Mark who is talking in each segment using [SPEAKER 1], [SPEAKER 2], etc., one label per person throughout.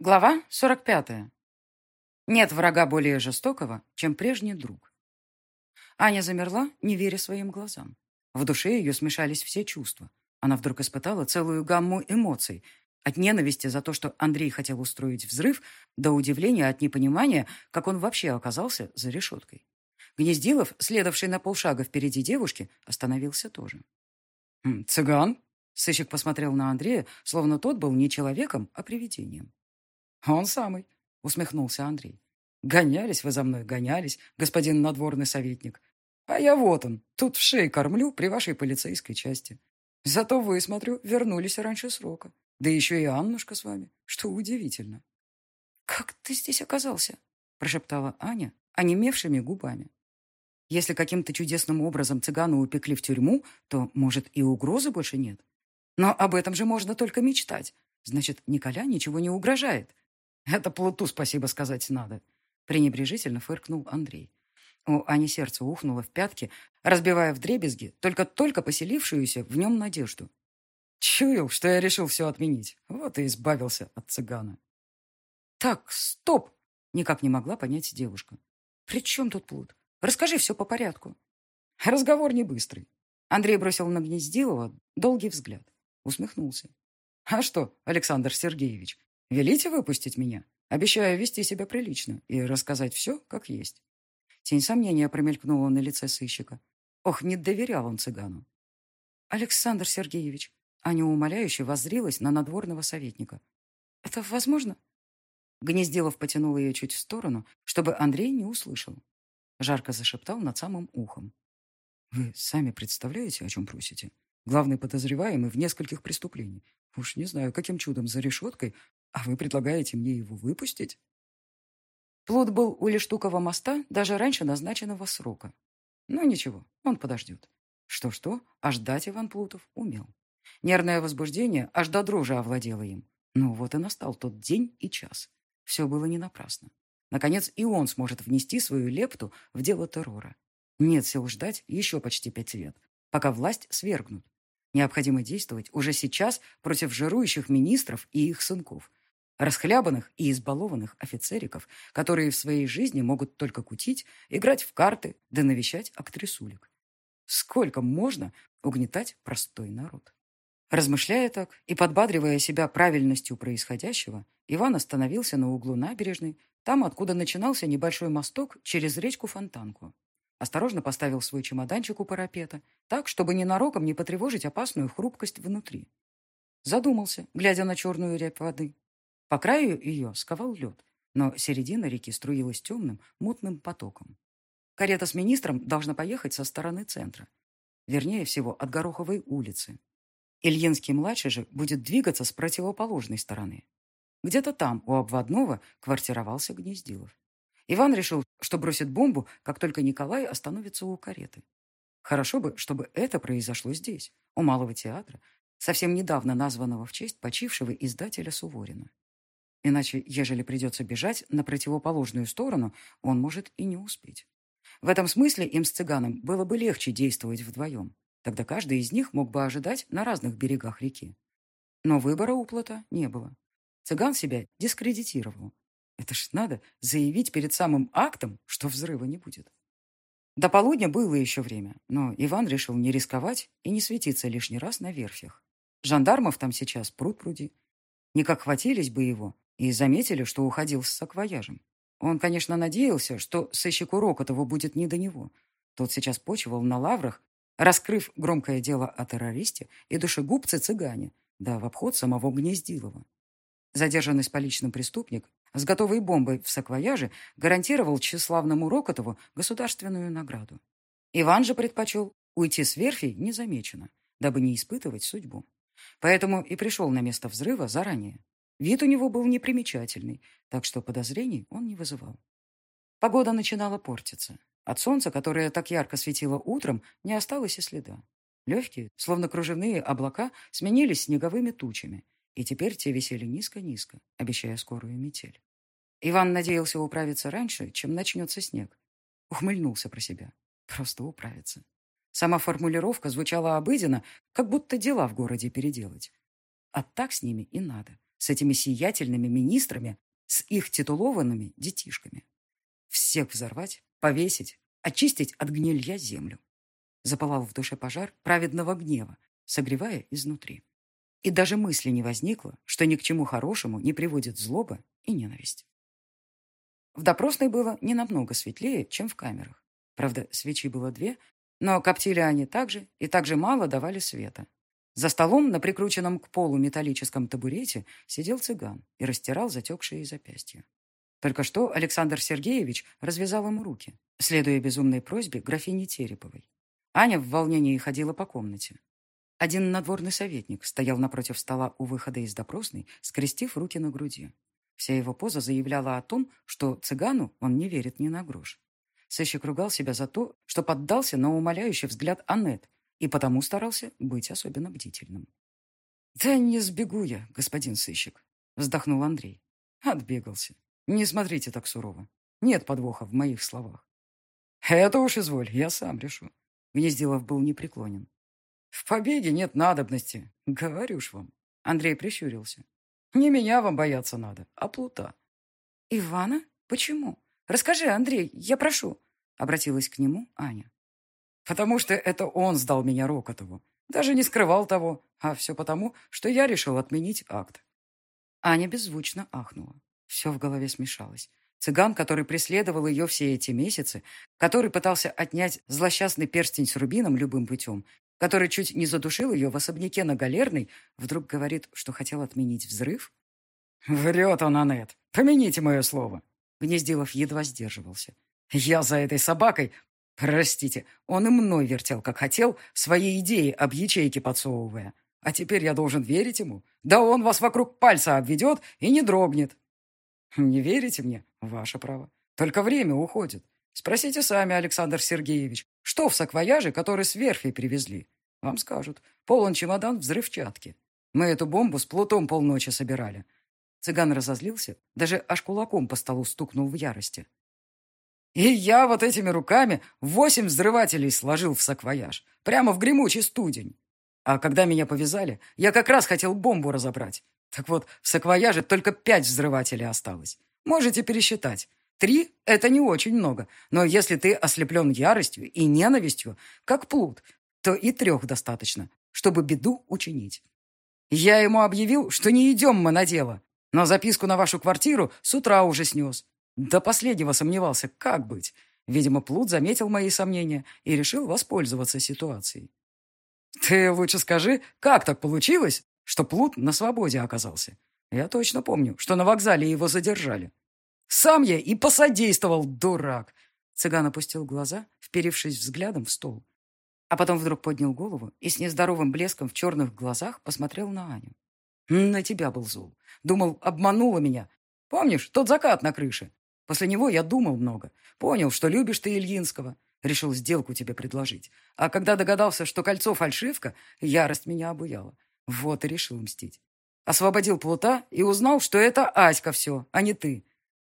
[SPEAKER 1] Глава 45. Нет врага более жестокого, чем прежний друг. Аня замерла, не веря своим глазам. В душе ее смешались все чувства. Она вдруг испытала целую гамму эмоций. От ненависти за то, что Андрей хотел устроить взрыв, до удивления от непонимания, как он вообще оказался за решеткой. Гнездилов, следовавший на полшага впереди девушки, остановился тоже.
[SPEAKER 2] «Цыган?»
[SPEAKER 1] Сыщик посмотрел на Андрея, словно тот был не человеком, а привидением.
[SPEAKER 2] «Он самый», — усмехнулся Андрей. «Гонялись вы за мной, гонялись, господин надворный советник. А я вот он, тут в шее кормлю при вашей полицейской части. Зато вы, смотрю, вернулись раньше срока. Да еще и Аннушка с вами, что удивительно».
[SPEAKER 1] «Как ты здесь оказался?» — прошептала Аня, онемевшими губами. Если каким-то чудесным образом цыгана упекли в тюрьму, то, может, и угрозы больше нет. Но об этом же можно только мечтать. Значит, Николя ничего не угрожает.
[SPEAKER 2] Это Плуту спасибо сказать надо.
[SPEAKER 1] Пренебрежительно фыркнул Андрей. У Ани сердце ухнуло в пятки, разбивая вдребезги только-только поселившуюся в нем надежду.
[SPEAKER 2] Чуял, что я решил все отменить. Вот и избавился от цыгана.
[SPEAKER 1] Так, стоп! Никак не могла понять девушка. При чем тут плут? Расскажи все по порядку.
[SPEAKER 2] Разговор не быстрый.
[SPEAKER 1] Андрей бросил на Гнездилова долгий взгляд. Усмехнулся.
[SPEAKER 2] А что, Александр Сергеевич, Велите выпустить меня. Обещаю вести себя прилично и рассказать все, как есть.
[SPEAKER 1] Тень сомнения промелькнула на лице сыщика. Ох, не доверял он цыгану. Александр Сергеевич, Аня умоляюще воззрилась на надворного советника. Это возможно? Гнездилов потянул ее чуть в сторону, чтобы Андрей не услышал. Жарко зашептал над самым ухом.
[SPEAKER 2] «Вы сами представляете, о чем просите? Главный подозреваемый в нескольких преступлениях. Уж не знаю, каким чудом за решеткой, а вы предлагаете мне его выпустить?
[SPEAKER 1] Плут был у Лештукова моста даже раньше назначенного срока. Но ничего, он подождет. Что-что, а ждать Иван Плутов умел. Нервное возбуждение аж до дрожи овладело им. Ну вот и настал тот день и час. Все было не напрасно. Наконец и он сможет внести свою лепту в дело террора. Нет сил ждать еще почти пять лет, пока власть свергнут. Необходимо действовать уже сейчас против жирующих министров и их сынков, Расхлябанных и избалованных офицериков, которые в своей жизни могут только кутить, играть в карты да навещать актрисулек. Сколько можно угнетать простой народ? Размышляя так и подбадривая себя правильностью происходящего, Иван остановился на углу набережной, там, откуда начинался небольшой мосток через речку Фонтанку. Осторожно поставил свой чемоданчик у парапета, так, чтобы ненароком не потревожить опасную хрупкость внутри. Задумался, глядя на черную рябь воды. По краю ее сковал лед, но середина реки струилась темным, мутным потоком. Карета с министром должна поехать со стороны центра. Вернее всего, от Гороховой улицы. Ильинский-младший же будет двигаться с противоположной стороны. Где-то там, у обводного, квартировался Гнездилов. Иван решил, что бросит бомбу, как только Николай остановится у кареты. Хорошо бы, чтобы это произошло здесь, у Малого театра, совсем недавно названного в честь почившего издателя Суворина. Иначе, ежели придется бежать на противоположную сторону, он может и не успеть. В этом смысле им с цыганом было бы легче действовать вдвоем. Тогда каждый из них мог бы ожидать на разных берегах реки. Но выбора у не было. Цыган себя дискредитировал. Это ж надо заявить перед самым актом, что взрыва не будет. До полудня было еще время, но Иван решил не рисковать и не светиться лишний раз на верфях. Жандармов там сейчас пруд-пруди. Никак хватились бы его, и заметили, что уходил с саквояжем. Он, конечно, надеялся, что сыщику Рокотову будет не до него. Тот сейчас почивал на лаврах, раскрыв громкое дело о террористе и душегубце-цыгане, да в обход самого Гнездилова. Задержанный с поличным преступник с готовой бомбой в саквояже гарантировал тщеславному Рокотову государственную награду. Иван же предпочел уйти с верфи незамеченно, дабы не испытывать судьбу. Поэтому и пришел на место взрыва заранее. Вид у него был непримечательный, так что подозрений он не вызывал. Погода начинала портиться. От солнца, которое так ярко светило утром, не осталось и следа. Легкие, словно кружевные облака, сменились снеговыми тучами, и теперь те висели низко-низко, обещая скорую метель. Иван надеялся управиться раньше, чем начнется снег. Ухмыльнулся про себя. Просто управиться. Сама формулировка звучала обыденно, как будто дела в городе переделать. А так с ними и надо с этими сиятельными министрами, с их титулованными детишками. Всех взорвать, повесить, очистить от гнилья землю. Запылал в душе пожар праведного гнева, согревая изнутри. И даже мысли не возникло, что ни к чему хорошему не приводит злоба и ненависть. В допросной было не намного светлее, чем в камерах. Правда, свечи было две, но коптили они также и также мало давали света. За столом на прикрученном к полу металлическом табурете сидел цыган и растирал затекшие запястья. Только что Александр Сергеевич развязал ему руки, следуя безумной просьбе графини Тереповой. Аня в волнении ходила по комнате. Один надворный советник стоял напротив стола у выхода из допросной, скрестив руки на груди. Вся его поза заявляла о том, что цыгану он не верит ни на грош. Сыщик ругал себя за то, что поддался на умоляющий взгляд Аннет и потому старался быть особенно бдительным. «Да не сбегу я, господин сыщик», — вздохнул Андрей. Отбегался. Не смотрите так сурово. Нет подвоха в моих словах. Это уж изволь, я сам решу. Гнездилов был непреклонен. В побеге нет надобности, говорю ж вам. Андрей прищурился. Не меня вам бояться надо, а плута. Ивана? Почему? Расскажи, Андрей, я прошу. Обратилась к нему Аня. Потому что это он сдал меня Рокотову. Даже не скрывал того, а все потому, что я решил отменить акт. Аня беззвучно ахнула. Все в голове смешалось. Цыган, который преследовал ее все эти месяцы, который пытался отнять злосчастный перстень с рубином любым путем, который чуть не задушил ее в особняке на Галерной, вдруг говорит, что хотел отменить взрыв? «Врет он, Анет. Помяните мое слово». Гнездилов едва сдерживался. «Я за этой собакой Простите, он и мной вертел, как хотел, свои идеи об ячейке подсовывая. А теперь я должен верить ему? Да он вас вокруг пальца обведет и не дрогнет. Не верите мне? Ваше право. Только время уходит. Спросите сами, Александр Сергеевич, что в саквояже, который с верфи привезли? Вам скажут. Полон чемодан взрывчатки. Мы эту бомбу с плутом полночи собирали. Цыган разозлился, даже аж кулаком по столу стукнул в ярости. И я вот этими руками восемь взрывателей сложил в саквояж, прямо в гремучий студень. А когда меня повязали, я как раз хотел бомбу разобрать. Так вот, в саквояже только пять взрывателей осталось. Можете пересчитать. Три — это не очень много, но если ты ослеплен яростью и ненавистью, как плут, то и трех достаточно, чтобы беду учинить. Я ему объявил, что не идем мы на дело, но записку на вашу квартиру с утра уже снес. До последнего сомневался, как быть. Видимо, Плут заметил мои сомнения и решил воспользоваться ситуацией. Ты лучше скажи, как так получилось, что Плут на свободе оказался? Я точно помню, что на вокзале его задержали. Сам я и посодействовал, дурак. Цыган опустил глаза, вперившись взглядом в стол. А потом вдруг поднял голову и с нездоровым блеском в черных глазах посмотрел на Аню. На тебя был зол. Думал, обманула меня. Помнишь, тот закат на крыше? После него я думал много. Понял, что любишь ты Ильинского. Решил сделку тебе предложить. А когда догадался, что кольцо фальшивка, ярость меня обуяла. Вот и решил мстить. Освободил плута и узнал, что это Аська все, а не ты.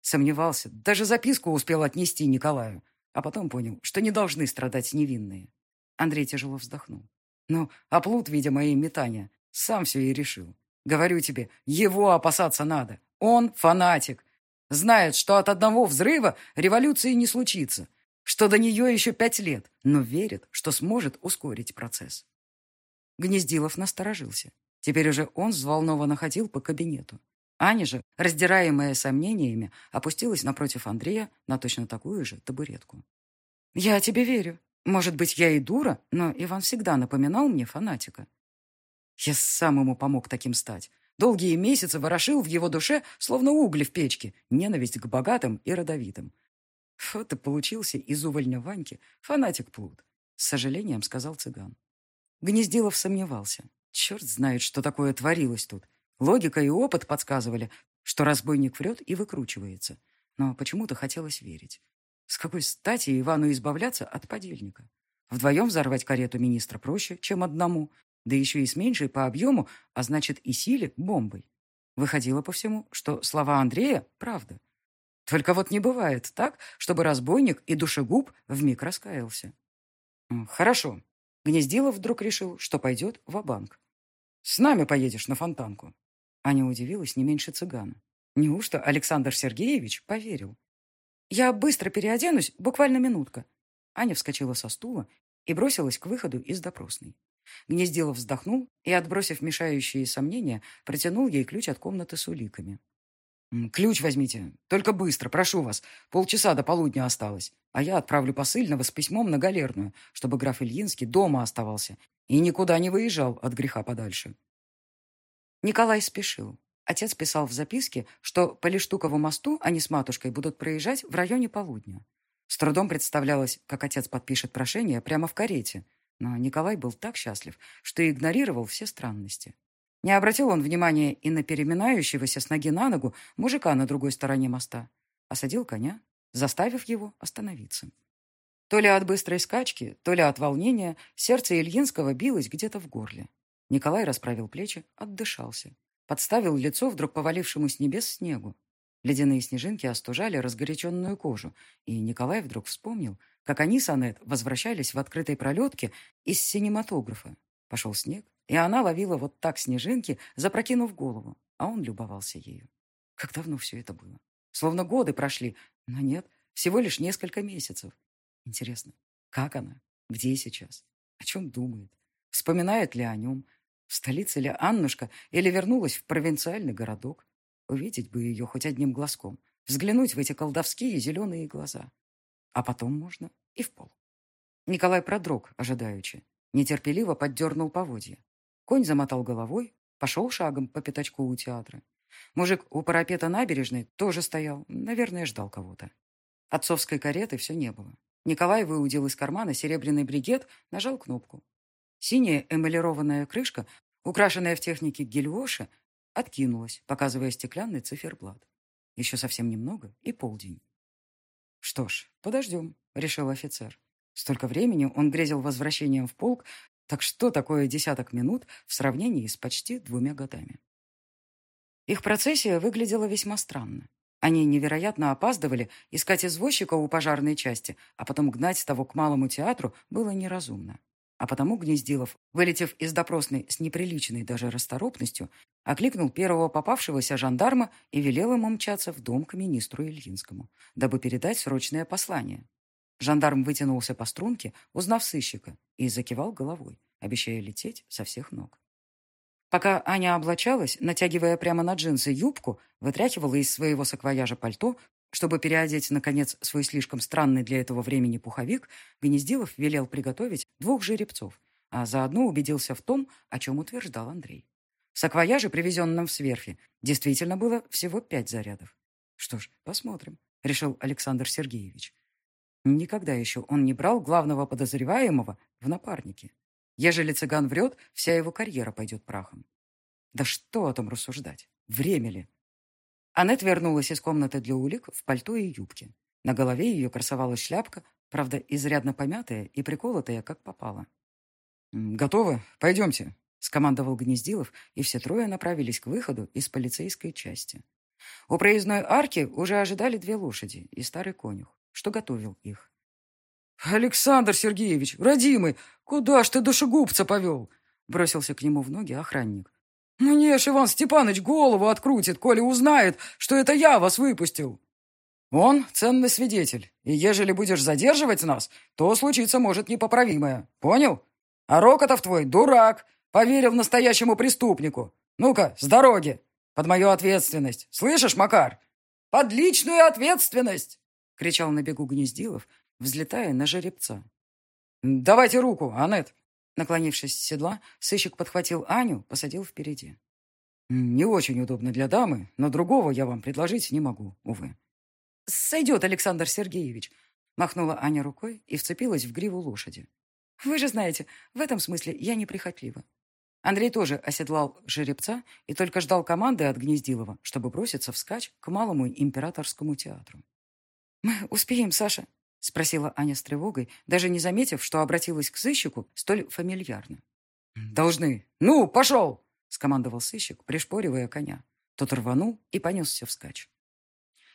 [SPEAKER 1] Сомневался, даже записку успел отнести Николаю. А потом понял, что не должны страдать невинные. Андрей тяжело вздохнул. Ну, а плут, видя мои метания, сам все и решил. Говорю тебе, его опасаться надо. Он фанатик. Знает, что от одного взрыва революции не случится, что до нее еще пять лет, но верит, что сможет ускорить процесс. Гнездилов насторожился. Теперь уже он взволнованно ходил по кабинету. Аня же, раздираемая сомнениями, опустилась напротив Андрея на точно такую же табуретку. «Я тебе верю. Может быть, я и дура, но Иван всегда напоминал мне фанатика. Я сам ему помог таким стать. Долгие месяцы ворошил в его душе, словно угли в печке, ненависть к богатым и родовитым. Вот и получился из увольня Ваньки фанатик плут. С сожалением сказал цыган. Гнездилов сомневался. Черт знает, что такое творилось тут. Логика и опыт подсказывали, что разбойник врет и выкручивается. Но почему-то хотелось верить. С какой стати Ивану избавляться от подельника? Вдвоем взорвать карету министра проще, чем одному, да еще и с меньшей по объему, а значит и силе, бомбой. Выходило по всему, что слова Андрея — правда. Только вот не бывает так, чтобы разбойник и душегуб вмиг раскаялся. Хорошо. Гнездилов вдруг решил, что пойдет в банк С нами поедешь на фонтанку. Аня удивилась не меньше цыгана. Неужто Александр Сергеевич поверил? «Я быстро переоденусь, буквально минутка». Аня вскочила со стула и бросилась к выходу из допросной. Гнездилов вздохнул и, отбросив мешающие сомнения, протянул ей ключ от комнаты с уликами. «Ключ возьмите. Только быстро, прошу вас. Полчаса до полудня осталось. А я отправлю посыльного с письмом на галерную, чтобы граф Ильинский дома оставался и никуда не выезжал от греха подальше». Николай спешил. Отец писал в записке, что по Лештукову мосту они с матушкой будут проезжать в районе полудня. С трудом представлялось, как отец подпишет прошение прямо в карете, но Николай был так счастлив, что игнорировал все странности. Не обратил он внимания и на переминающегося с ноги на ногу мужика на другой стороне моста. Осадил коня, заставив его остановиться. То ли от быстрой скачки, то ли от волнения сердце Ильинского билось где-то в горле. Николай расправил плечи, отдышался. Подставил лицо вдруг повалившему с небес снегу. Ледяные снежинки остужали разгоряченную кожу, и Николай вдруг вспомнил, как они с Анет возвращались в открытой пролетке из синематографа. Пошел снег, и она ловила вот так снежинки, запрокинув голову, а он любовался ею. Как давно все это было? Словно годы прошли, но нет, всего лишь несколько месяцев. Интересно, как она? Где сейчас? О чем думает? Вспоминает ли о нем? В столице ли Аннушка или вернулась в провинциальный городок? Увидеть бы ее хоть одним глазком, взглянуть в эти колдовские зеленые глаза. А потом можно и в пол. Николай продрог, ожидаючи. Нетерпеливо поддернул поводья. Конь замотал головой, пошел шагом по пятачку у театра. Мужик у парапета набережной тоже стоял, наверное, ждал кого-то. Отцовской кареты все не было. Николай выудил из кармана серебряный бригет, нажал кнопку. Синяя эмалированная крышка, украшенная в технике гелиоши, откинулась, показывая стеклянный циферблат. Еще совсем немного и полдень. «Что ж, подождем», — решил офицер. Столько времени он грезил возвращением в полк, так что такое десяток минут в сравнении с почти двумя годами? Их процессия выглядела весьма странно. Они невероятно опаздывали, искать извозчика у пожарной части, а потом гнать того к малому театру было неразумно. А потому Гнездилов, вылетев из допросной с неприличной даже расторопностью, окликнул первого попавшегося жандарма и велел ему мчаться в дом к министру Ильинскому, дабы передать срочное послание. Жандарм вытянулся по струнке, узнав сыщика, и закивал головой, обещая лететь со всех ног. Пока Аня облачалась, натягивая прямо на джинсы юбку, вытряхивала из своего саквояжа пальто, чтобы переодеть, наконец, свой слишком странный для этого времени пуховик, Гнездилов велел приготовить двух жеребцов, а заодно убедился в том, о чем утверждал Андрей. В саквояже, привезенном в сверфе, действительно было всего пять зарядов. Что ж, посмотрим, решил Александр Сергеевич. Никогда еще он не брал главного подозреваемого в напарники. Ежели цыган врет, вся его карьера пойдет прахом. Да что о том рассуждать? Время ли? Аннет вернулась из комнаты для улик в пальто и юбке. На голове ее красовалась шляпка, правда, изрядно помятая и приколотая, как попало. «Готовы? Пойдемте», — скомандовал Гнездилов, и все трое направились к выходу из полицейской части. У проездной арки уже ожидали две лошади и старый конюх что готовил их. «Александр Сергеевич, родимый, куда ж ты душегубца повел?» Бросился к нему в ноги охранник. «Мне ж Иван Степанович голову открутит, коли узнает, что это я вас выпустил». «Он ценный свидетель, и ежели будешь задерживать нас, то случится может непоправимое. Понял? А Рокотов твой дурак, поверил настоящему преступнику. Ну-ка, с дороги, под мою ответственность. Слышишь, Макар? Под личную ответственность!» — кричал на бегу Гнездилов, взлетая на жеребца. «Давайте руку, Анет!» Наклонившись с седла, сыщик подхватил Аню, посадил впереди. «Не очень удобно для дамы, но другого я вам предложить не могу, увы». «Сойдет, Александр Сергеевич!» Махнула Аня рукой и вцепилась в гриву лошади. «Вы же знаете, в этом смысле я неприхотлива». Андрей тоже оседлал жеребца и только ждал команды от Гнездилова, чтобы броситься вскачь к малому императорскому театру. «Мы успеем, Саша?» — спросила Аня с тревогой, даже не заметив, что обратилась к сыщику столь фамильярно. «Должны. Ну, пошел!» — скомандовал сыщик, пришпоривая коня. Тот рванул и понесся вскачь.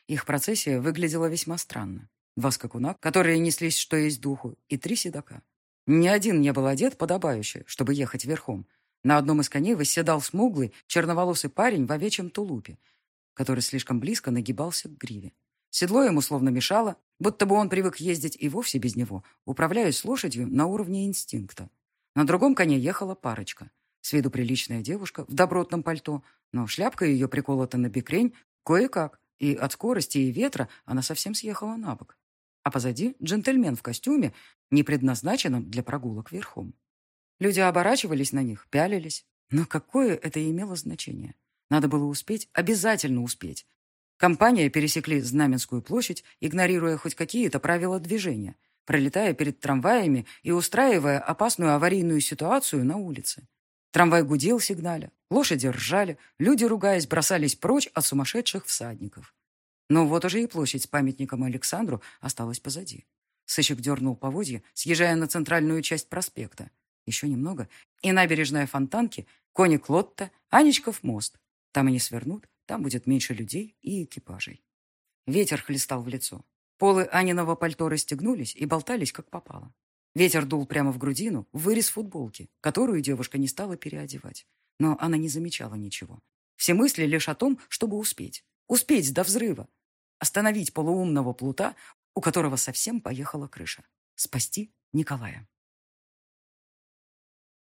[SPEAKER 1] Их процессия выглядела весьма странно. Два скакуна, которые неслись что есть духу, и три седока. Ни один не был одет подобающе, чтобы ехать верхом. На одном из коней восседал смуглый, черноволосый парень в овечьем тулупе, который слишком близко нагибался к гриве. Седло ему словно мешало, будто бы он привык ездить и вовсе без него, управляясь лошадью на уровне инстинкта. На другом коне ехала парочка. С виду приличная девушка в добротном пальто, но шляпка ее приколота на бекрень кое-как, и от скорости и ветра она совсем съехала на бок. А позади джентльмен в костюме, не предназначенном для прогулок верхом. Люди оборачивались на них, пялились. Но какое это имело значение? Надо было успеть, обязательно успеть. Компания пересекли Знаменскую площадь, игнорируя хоть какие-то правила движения, пролетая перед трамваями и устраивая опасную аварийную ситуацию на улице. Трамвай гудел сигналя, лошади ржали, люди, ругаясь, бросались прочь от сумасшедших всадников. Но вот уже и площадь с памятником Александру осталась позади. Сыщик дернул поводья, съезжая на центральную часть проспекта. Еще немного, и набережная Фонтанки, коник Лотта, Анечков мост. Там они свернут, там будет меньше людей и экипажей. Ветер хлестал в лицо. Полы Аниного пальто расстегнулись и болтались, как попало. Ветер дул прямо в грудину, в вырез футболки, которую девушка не стала переодевать. Но она не замечала ничего. Все мысли лишь о том, чтобы успеть. Успеть до взрыва. Остановить полуумного плута, у которого совсем поехала крыша. Спасти Николая.